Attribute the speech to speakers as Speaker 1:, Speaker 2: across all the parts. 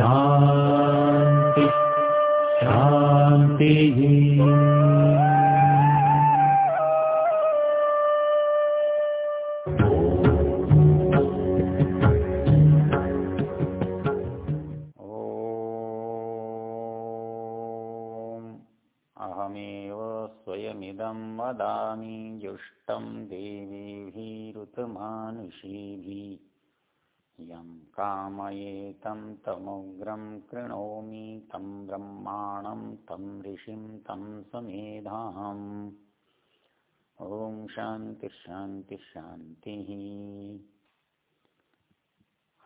Speaker 1: शान्ति शान्तिः
Speaker 2: यं कामयेतं तमुग्रं कृणोमि, तं ब्रह्माणं, तं ऋषिं, तं ॐ शांति शांति शांति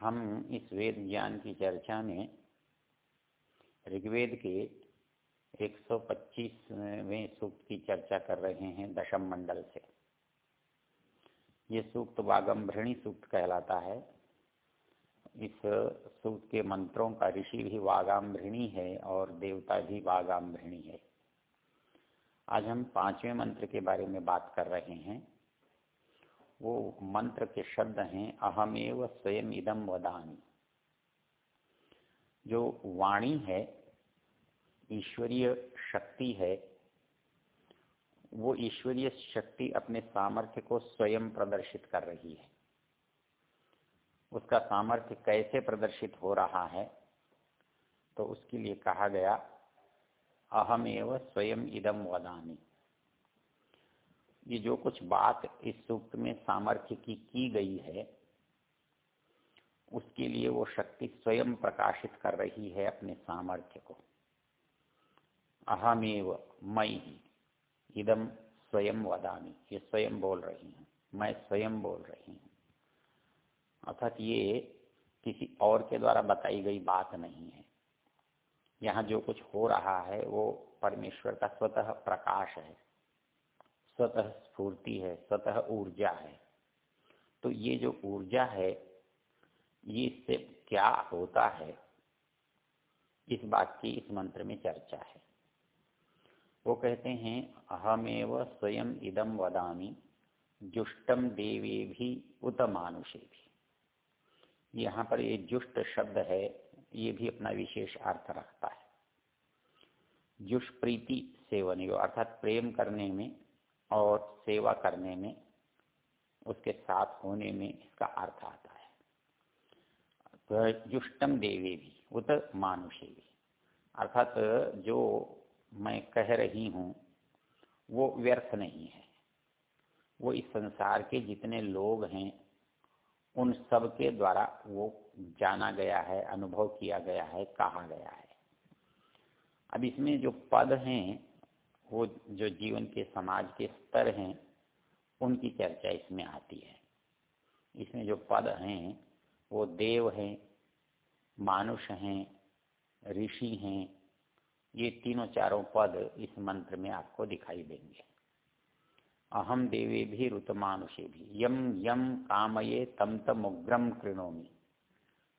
Speaker 2: हम इस वेद ज्ञान की चर्चा में ऋग्वेद के 125वें सूक्त की चर्चा कर रहे हैं दशम मंडल से। ये सूक्त वागम्भृणी सूक्त कहलाता है। इस सूक्त के मंत्रों का ऋषि भी वागाम्भृणी है और देवता भी वागाम्भृणी है। आज हम पाँचवें मंत्र के बारे में बात कर रहे हैं। वो मंत्र के शब्द हैं, अहमेव स्वयं इदम वदामी। जो वाणी है, ईश्वरीय शक्ति है, वो ईश्वरीय शक्ति अपने सामर्थ्य को स्वयं प्रदर्शित कर रही है। उसका सामर्थ्य कैसे प्रदर्शित हो रहा है? तो उसके लिए कहा गया, अहमेव स्वयं इदम वदामी। ये जो कुछ बात इस सूक्त में सामर्थ्य की की गई है, उसके लिए वो शक्ति स्वयं प्रकाशित कर रही है अपने सामर्थ्य को। अहमेव मई ही इदम स्वयं वदामी। ये स्वयं बोल रही हूँ। मैं स्वयं बोल रही हूँ। अर्थात ये किसी और के द्वारा बताई गई बात नहीं है। यहाँ जो कुछ हो रहा है, वो परमेश्वर का स्वतः प्रकाश है, स्वतः स्फूर्ति है, स्वतः ऊर्जा है। तो ये जो ऊर्जा है, ये इससे क्या होता है, इस बात की इस मंत्र में चर्चा है। वो कहते हैं, अहमेव स्वयं इदम वदामी जुष्टम देवे भी उत मानुषे भी यहाँ पर ये जुष्ट शब्द है, ये भी अपना विशेष अर्थ रखता है। जुष प्रीति सेवन अर्थात प्रेम करने में और सेवा करने में, उसके साथ होने में इसका अर्थ आता है। तो जुष्टम देवी भी, उत मानुषे भी। अर्थात जो मैं कह रही हूँ, वो व्यर्थ नहीं है। वो इस संसार के जितने लोग हैं उन सब के द्वारा वो जाना गया है, अनुभव किया गया है, कहा गया है। अब इसमें जो पद हैं, वो जो जीवन के, समाज के स्तर हैं, उनकी चर्चा इसमें आती है। इसमें जो पद हैं, वो देव हैं, मानुष हैं, ऋषि हैं, ये तीनों चारों पद इस मंत्र में आपको दिखाई देंगे। अहम देवे भी ऋतमानुषे भी। यम यम कामये तम तम उग्रम कृणोमी।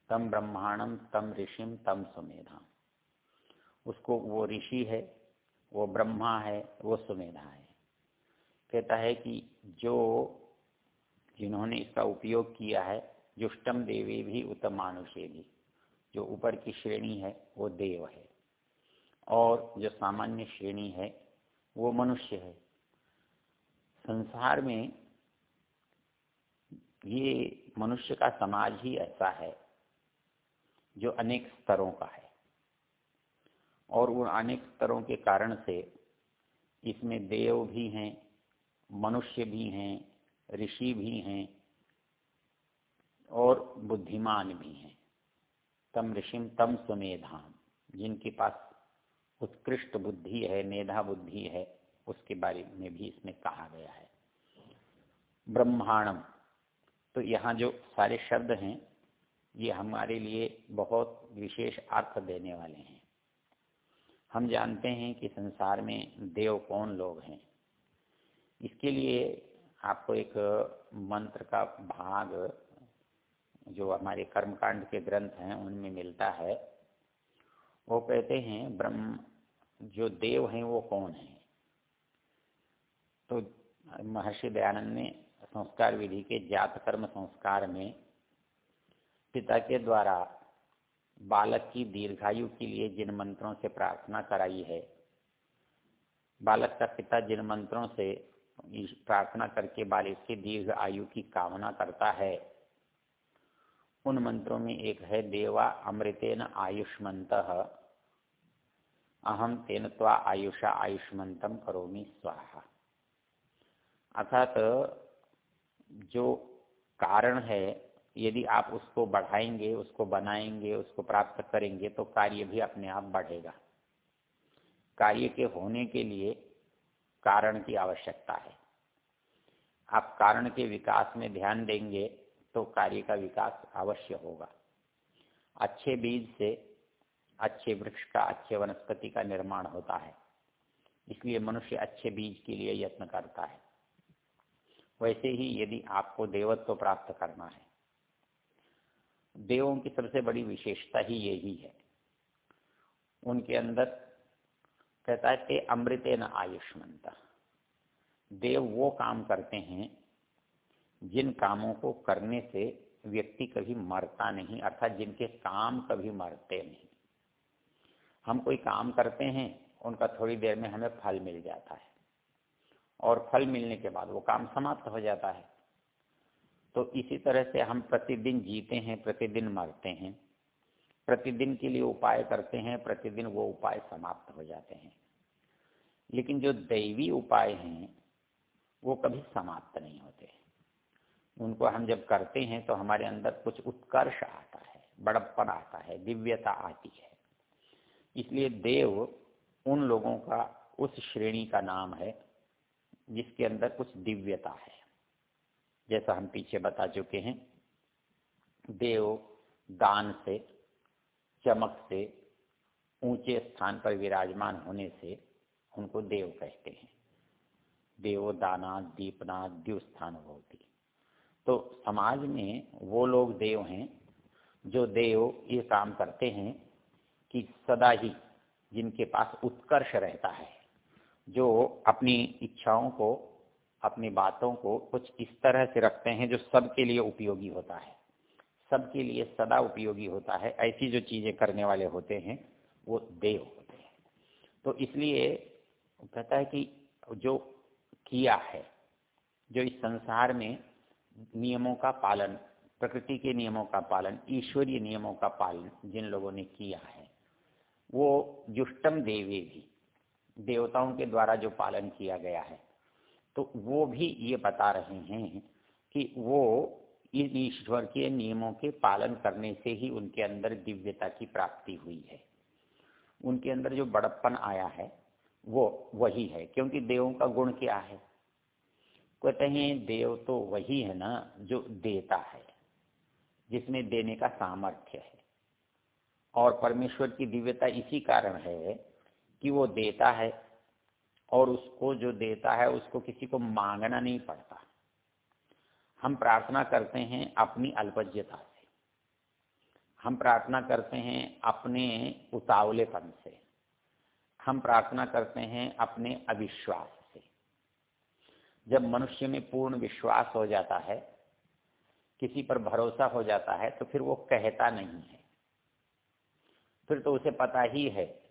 Speaker 2: तम ब्रह्मांडम तम ऋषिम तम सुमेधाम उसको वो ऋषि है, वो ब्रह्मा है, वो सुमेधा है। कहता है कि जो जिन्होंने इसका उपयोग किया है जुष्टम देवी भी उत्तम मानुषे भी। जो ऊपर की श्रेणी है, वो देव है। और जो सामान्य श्रेणी है, वो मनुष्य है। संसार में ये मनुष्य का समाज ही ऐसा है जो अनेक स्तरों का है। और उन अनेक स्तरों के कारण से इसमें देव भी हैं, मनुष्य भी हैं, ऋषि भी हैं और बुद्धिमान भी हैं। तम ऋषिम तम सुमेधाम जिनके पास उत्कृष्ट बुद्धि है, मेधा बुद्धि है उसके बारे में भी इसमें कहा गया है। ब्रह्मांडम तो यहाँ जो सारे शब्द हैं, ये हमारे लिए बहुत विशेष अर्थ देने वाले हैं। हम जानते हैं कि संसार में देव कौन लोग हैं। इसके लिए आपको एक मंत्र का भाग, जो हमारे कर्मकांड के ग्रंथ हैं, उनमें मिलता है। वो कहते हैं, ब्रह्म, जो देव हैं वो कौन है? तो महर्षि दयानंद ने संस्कार विधि के जात कर्म संस्कार में पिता के द्वारा बालक की दीर्घायु के लिए जिन मंत्रों से प्रार्थना कराई है, बालक का पिता जिन मंत्रों से प्रार्थना करके बालक की दीर्घ आयु की कामना करता है, उन मंत्रों में एक है, देवा अमृतेन आयुष्मत अहम तेन त्वा आयुषा आयुष्मंतम करोमी स्वाहा। अर्थात जो कारण है, यदि आप उसको बढ़ाएँगे, उसको बनाएँगे, उसको प्राप्त करेंगे तो कार्य भी अपने आप बढ़ेगा। कार्य के होने के लिए कारण की आवश्यकता है। आप कारण के विकास में ध्यान देंगे तो कार्य का विकास अवश्य होगा। अच्छे बीज से अच्छे वृक्ष का, अच्छे वनस्पति का निर्माण होता है। इसलिए मनुष्य अच्छे बीज के लिए यत्न करता है। वैसे ही यदि आपको देवत्व प्राप्त करना है। देवों की सबसे बड़ी विशेषता ही यही है। उनके अंदर कहता है कि अमृते न आयुष्मंता देव वो काम करते हैं जिन कामों को करने से व्यक्ति कभी मरता नहीं, अर्थात जिनके काम कभी मरते नहीं। हम कोई काम करते हैं, उनका थोड़ी देर में हमें फल मिल जाता है। और फल मिलने के बाद वो काम समाप्त हो जाता है। तो इसी तरह से हम प्रतिदिन जीते हैं, प्रतिदिन मरते हैं। प्रतिदिन के लिए उपाय करते हैं, प्रतिदिन वो उपाय समाप्त हो जाते हैं। लेकिन जो दैवी उपाय हैं, वो कभी समाप्त नहीं होते। उनको हम जब करते हैं तो हमारे अंदर कुछ उत्कर्ष आता है, बड़प्पन आता है, दिव्यता आती है। इसलिए देव उन लोगों का, उस श्रेणी का नाम है जिसके अंदर कुछ दिव्यता है। जैसा हम पीछे बता चुके हैं, देव दान से, चमक से, ऊँचे स्थान पर विराजमान होने से उनको देव कहते हैं। देवो दाना दीपना, द्युस्थान होती तो समाज में वो लोग देव हैं जो देव ये काम करते हैं कि सदा ही जिनके पास उत्कर्ष रहता है। जो अपनी इच्छाओं को, अपनी बातों को कुछ इस तरह से रखते हैं जो सबके लिए उपयोगी होता है। सबके लिए सदा उपयोगी होता है। ऐसी जो चीज़ें करने वाले होते हैं, वो देव होते हैं। तो इसलिए कहता है कि जो किया है, जो इस संसार में नियमों का पालन, प्रकृति के नियमों का पालन, ईश्वरीय नियमों का पालन जिन लोगों ने किया है, वो जुष्टम देवी भी। देवताओं के द्वारा जो पालन किया गया है। तो वो भी ये बता रहे हैं कि वो इन ईश्वर के नियमों के पालन करने से ही उनके अंदर दिव्यता की प्राप्ति हुई है। उनके अंदर जो बड़प्पन आया है, वो वही है, क्योंकि देवों का गुण क्या है? कहते हैं, देव तो वही है ना, जो देता है, जिसमें देने का सामर्थ्य है। और परमेश्वर की दिव्यता इसी कारण है कि वो देता है और उसको जो देता है, उसको किसी को मांगना नहीं पड़ता। हम प्रार्थना करते हैं अपनी अल्पज्यता से। हम प्रार्थना करते हैं अपने उतावलेपन से। हम प्रार्थना करते हैं अपने अविश्वास से। जब मनुष्य में पूर्ण विश्वास हो जाता है, किसी पर भरोसा हो जाता है तो फिर वो कहता नहीं है। फिर तो उसे पता ही है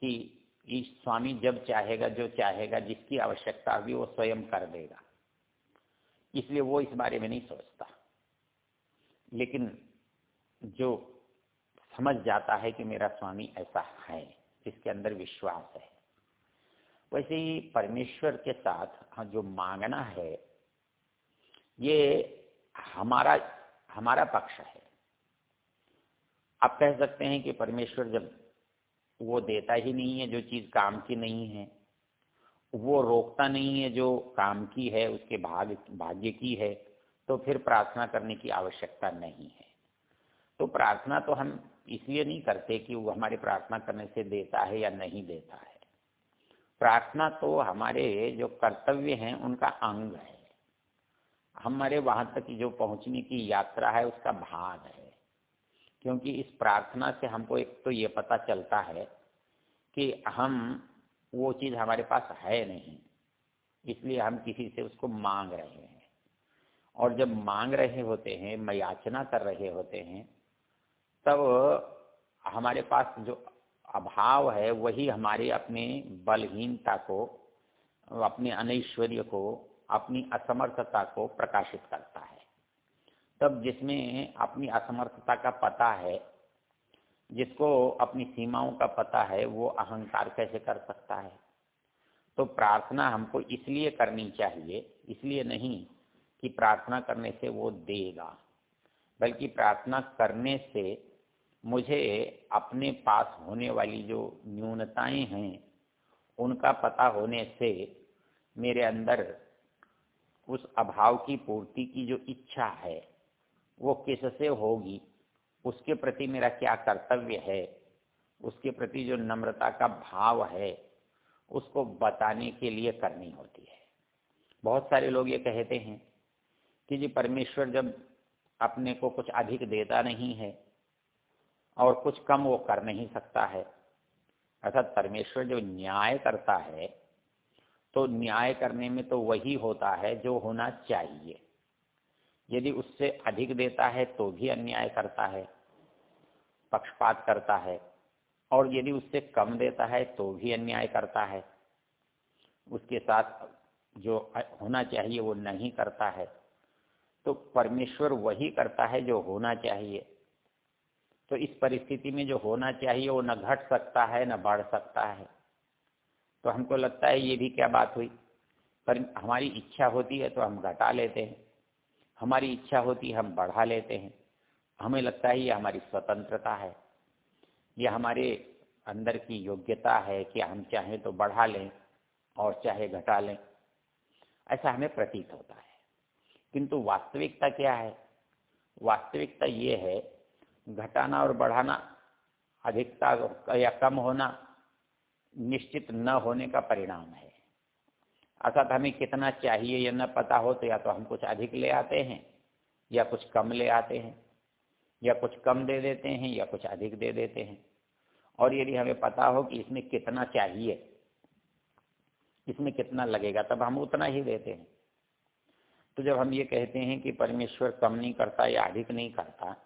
Speaker 2: कि इस स्वामी जब चाहेगा जो चाहेगा जिसकी आवश्यकता होगी वो स्वयं कर देगा। इसलिए वो इस बारे में नहीं सोचता। लेकिन जो समझ जाता है कि मेरा स्वामी ऐसा है जिसके अंदर विश्वास है वैसे ही परमेश्वर के साथ हाँ, जो मांगना है ये हमारा हमारा पक्ष है। आप कह सकते हैं कि परमेश्वर जब वो देता ही नहीं है जो चीज़ काम की नहीं है। वो रोकता नहीं है जो काम की है, उसके भाग, भाग्य की है तो फिर प्रार्थना करने की आवश्यकता नहीं है। तो प्रार्थना तो हम इसलिए नहीं करते कि वो हमारे प्रार्थना करने से देता है या नहीं देता है। प्रार्थना तो हमारे जो कर्तव्य हैं, उनका अंग है। हमारे वहाँ तक जो पहुँचने की यात्रा है, उसका भाग है। क्योंकि इस प्रार्थना से हमको एक तो ये पता चलता है कि हम, वो चीज़ हमारे पास है नहीं, इसलिए हम किसी से उसको मांग रहे हैं। और जब मांग रहे होते हैं मयाचना कर रहे होते हैं, तब हमारे पास जो अभाव है, वही हमारे अपने बलहीनता को, अपने अनैश्वर्य को, अपनी असमर्थता को प्रकाशित करता है। तब जिसमें अपनी असमर्थता का पता है, जिसको अपनी सीमाओं का पता है, वो अहंकार कैसे कर सकता है? तो प्रार्थना हमको इसलिए करनी चाहिए, इसलिए नहीं कि प्रार्थना करने से वो देगा, बल्कि प्रार्थना करने से मुझे अपने पास होने वाली जो न्यूनताएँ हैं, उनका पता होने से मेरे अंदर उस अभाव की पूर्ति की जो इच्छा है वो किससे होगी? उसके प्रति मेरा क्या कर्तव्य है? उसके प्रति जो नम्रता का भाव है, उसको बताने के लिए करनी होती है। बहुत सारे लोग ये कहते हैं कि जी परमेश्वर जब अपने को कुछ अधिक देता नहीं है और कुछ कम वो कर नहीं सकता है, अर्थात परमेश्वर जो न्याय करता है तो न्याय करने में तो वही होता है जो होना चाहिए। यदि उससे अधिक देता है तो भी अन्याय करता है, पक्षपात करता है, और यदि उससे कम देता है तो भी अन्याय करता है। उसके साथ जो होना चाहिए वो नहीं करता है। तो परमेश्वर वही करता है जो होना चाहिए। तो इस परिस्थिति में जो होना चाहिए वो न घट सकता है, न बढ़ सकता है। तो हमको लगता है ये भी क्या बात हुई? पर हमारी इच्छा होती है तो हम घटा लेते हैं। हमारी इच्छा होती हम बढ़ा लेते हैं। हमें लगता है ये हमारी स्वतंत्रता है। ये हमारे अंदर की योग्यता है कि हम चाहें तो बढ़ा लें और चाहे घटा लें। ऐसा हमें प्रतीत होता है। किंतु वास्तविकता क्या है? वास्तविकता ये है, घटाना और बढ़ाना, अधिकता या कम होना, निश्चित न होने का परिणाम है। अर्थात हमें कितना चाहिए या न पता हो तो या तो हम कुछ अधिक ले आते हैं, या कुछ कम ले आते हैं, या कुछ कम दे देते हैं, या कुछ अधिक दे देते हैं। और यदि हमें पता हो कि इसमें कितना चाहिए, इसमें कितना लगेगा, तब हम उतना ही देते हैं। तो जब हम ये कहते हैं कि परमेश्वर कम नहीं करता या अधिक नहीं करता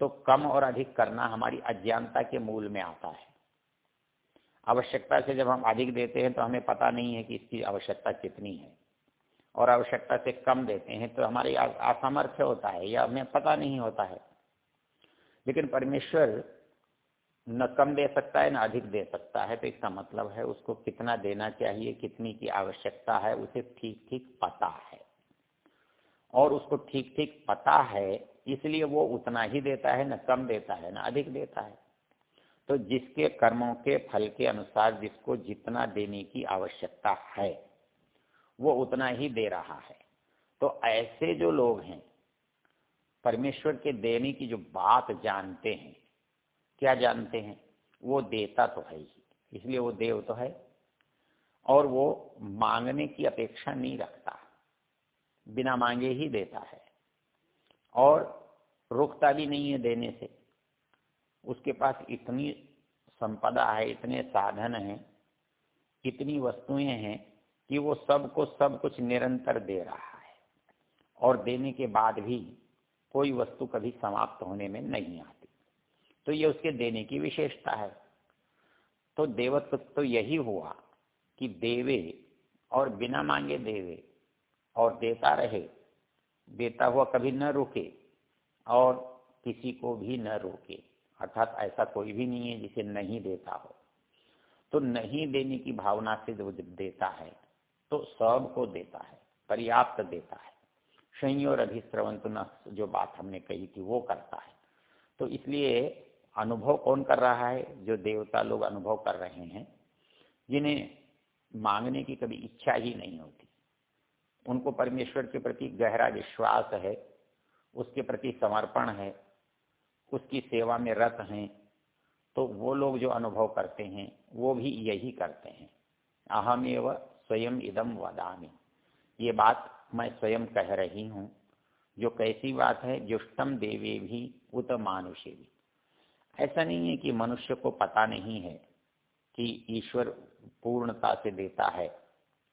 Speaker 2: तो कम और अधिक करना हमारी अज्ञानता के मूल में आता है। आवश्यकता से जब हम अधिक देते हैं तो हमें पता नहीं है कि इसकी आवश्यकता कितनी है। और आवश्यकता से कम देते हैं तो हमारी असामर्थ्य होता है या हमें पता नहीं होता है। लेकिन परमेश्वर न कम दे सकता है, न अधिक दे सकता है तो इसका मतलब है उसको कितना देना चाहिए, कितनी की आवश्यकता है, उसे ठीक ठीक पता है। और उसको ठीक ठीक पता है, इसलिए वो उतना ही देता है, न कम देता है, न अधिक देता है। तो जिसके कर्मों के फल के अनुसार जिसको जितना देने की आवश्यकता है, वो उतना ही दे रहा है। तो ऐसे जो लोग हैं, परमेश्वर के देने की जो बात जानते हैं, क्या जानते हैं? वो देता तो है ही, इसलिए वो देव तो है। और वो मांगने की अपेक्षा नहीं रखता, बिना मांगे ही देता है। और रुकता भी नहीं है देने से। उसके पास इतनी संपदा है, इतने साधन हैं, इतनी वस्तुएँ हैं कि वो सबको सब कुछ निरंतर दे रहा है। और देने के बाद भी कोई वस्तु कभी समाप्त होने में नहीं आती। तो ये उसके देने की विशेषता है। तो देवत्व तो यही हुआ कि देवे और बिना मांगे देवे और देता रहे, देता हुआ कभी न रुके और किसी को भी न रोके। अर्थात ऐसा कोई भी नहीं है जिसे नहीं देता हो। तो नहीं देने की भावना से जो देता है तो सबको देता है, पर्याप्त देता है। संयोर अधिश्रवंत न, जो बात हमने कही थी, वो करता है। तो इसलिए अनुभव कौन कर रहा है, जो देवता लोग अनुभव कर रहे हैं, जिन्हें मांगने की कभी इच्छा ही नहीं होती। उनको परमेश्वर के प्रति गहरा विश्वास है, उसके प्रति समर्पण है उसकी सेवा में रत हैं तो वो लोग जो अनुभव करते हैं, वो भी यही करते हैं। अहम एव स्वयं इदम वदामी। ये बात मैं स्वयं कह रही हूँ। जो कैसी बात है जुष्टम देवे भी, उत मानुषे भी। ऐसा नहीं है कि मनुष्य को पता नहीं है कि ईश्वर पूर्णता से देता है।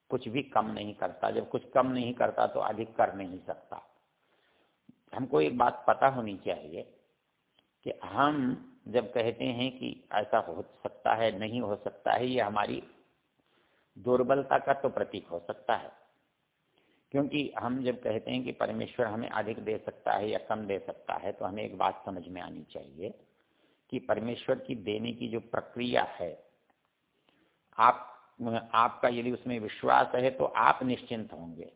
Speaker 2: कुछ भी कम नहीं करता। जब कुछ कम नहीं करता तो अधिक कर नहीं सकता। हमको एक बात पता होनी चाहिए कि हम जब कहते हैं कि ऐसा हो सकता है, नहीं हो सकता है, ये हमारी दुर्बलता का तो प्रतीक हो सकता है। क्योंकि हम जब कहते हैं कि परमेश्वर हमें अधिक दे सकता है या कम दे सकता है तो हमें एक बात समझ में आनी चाहिए कि परमेश्वर की देने की जो प्रक्रिया है, आप, आपका यदि उसमें विश्वास है तो आप निश्चिंत होंगे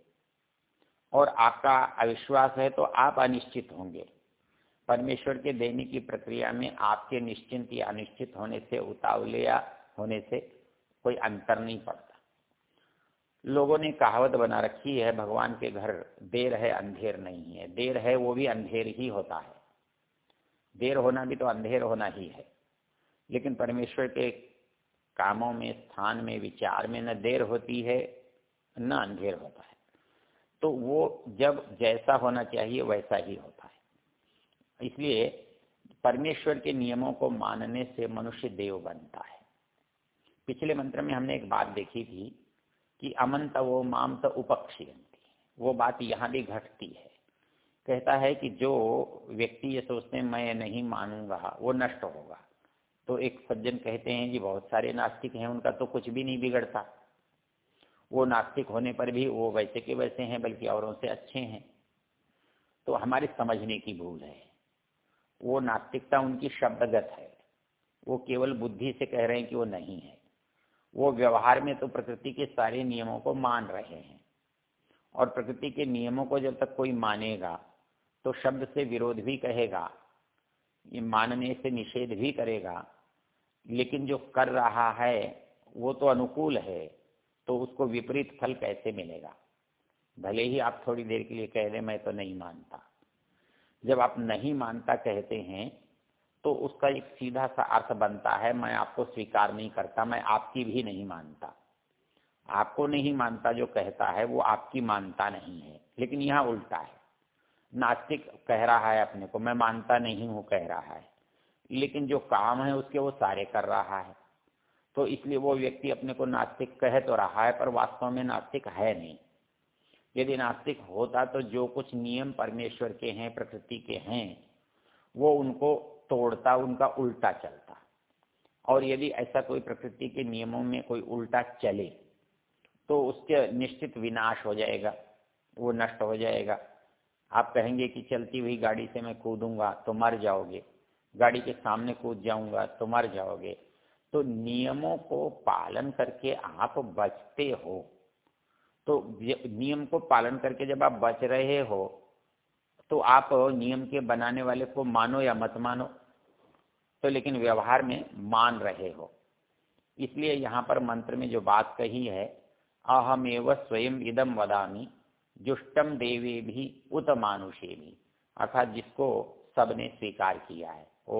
Speaker 2: और आपका अविश्वास है तो आप अनिश्चित होंगे। परमेश्वर के देने की प्रक्रिया में आपके निश्चिंत या अनिश्चित होने से, उतावले या होने से कोई अंतर नहीं पड़ता। लोगों ने कहावत बना रखी है, भगवान के घर देर है, अंधेर नहीं है। देर है, वो भी अंधेर ही होता है। देर होना भी तो अंधेर होना ही है। लेकिन परमेश्वर के कामों में, स्थान में, विचार में न देर होती है, न अंधेर होता है। तो वो जब जैसा होना चाहिए, वैसा ही होता है। इसलिए परमेश्वर के नियमों को मानने से मनुष्य देव बनता है। पिछले मंत्र में हमने एक बात देखी थी कि अमंत वो माम तो उपक्षियंती वो बात यहाँ भी घटती है। कहता है कि जो व्यक्ति ये सोचते मैं नहीं मानूँगा, वो नष्ट होगा। तो एक सज्जन कहते हैं कि बहुत सारे नास्तिक हैं, उनका तो कुछ भी नहीं बिगड़ता। वो नास्तिक होने पर भी वो वैसे के वैसे हैं, बल्कि औरों से अच्छे हैं। तो हमारी समझने की भूल है। वो नास्तिकता उनकी शब्दगत है। वो केवल बुद्धि से कह रहे हैं कि वो नहीं है। वो व्यवहार में तो प्रकृति के सारे नियमों को मान रहे हैं। और प्रकृति के नियमों को जब तक कोई मानेगा तो शब्द से विरोध भी कहेगा, ये मानने से निषेध भी करेगा। लेकिन जो कर रहा है, वो तो अनुकूल है तो उसको विपरीत फल कैसे मिलेगा? भले ही आप थोड़ी देर के लिए कह दें, मैं तो नहीं मानता। जब आप नहीं मानता कहते हैं तो उसका एक सीधा सा अर्थ बनता है, मैं आपको स्वीकार नहीं करता, मैं आपकी भी नहीं मानता। आपको नहीं मानता जो कहता है, वो आपकी मानता नहीं है, लेकिन यहाँ उल्टा है। नास्तिक कह रहा है अपने को, मैं मानता नहीं हूँ कह रहा है, लेकिन जो काम है उसके वो सारे कर रहा है। तो इसलिए वो व्यक्ति अपने को नास्तिक कह तो रहा है, पर वास्तव में नास्तिक है नहीं। यदि नास्तिक होता तो जो कुछ नियम परमेश्वर के हैं, प्रकृति के हैं, वो उनको तोड़ता, उनका उल्टा चलता। और यदि ऐसा कोई प्रकृति के नियमों में कोई उल्टा चले तो उसके निश्चित विनाश हो जाएगा, वो नष्ट हो जाएगा। आप कहेंगे कि चलती हुई गाड़ी से मैं कूदूँगा तो मर जाओगे, गाड़ी के सामने कूद जाऊँगा तो मर जाओगे। तो नियमों को पालन करके आप बचते हो। तो नियम को पालन करके जब आप बच रहे हो तो आप नियम के बनाने वाले को मानो या मत मानो तो लेकिन व्यवहार में मान रहे हो। इसलिए यहाँ पर मंत्र में जो बात कही है, अहमेव स्वयं इदम वदामी जुष्टम देवे भी उत मानुषे भी अर्थात जिसको सबने स्वीकार किया है। ओ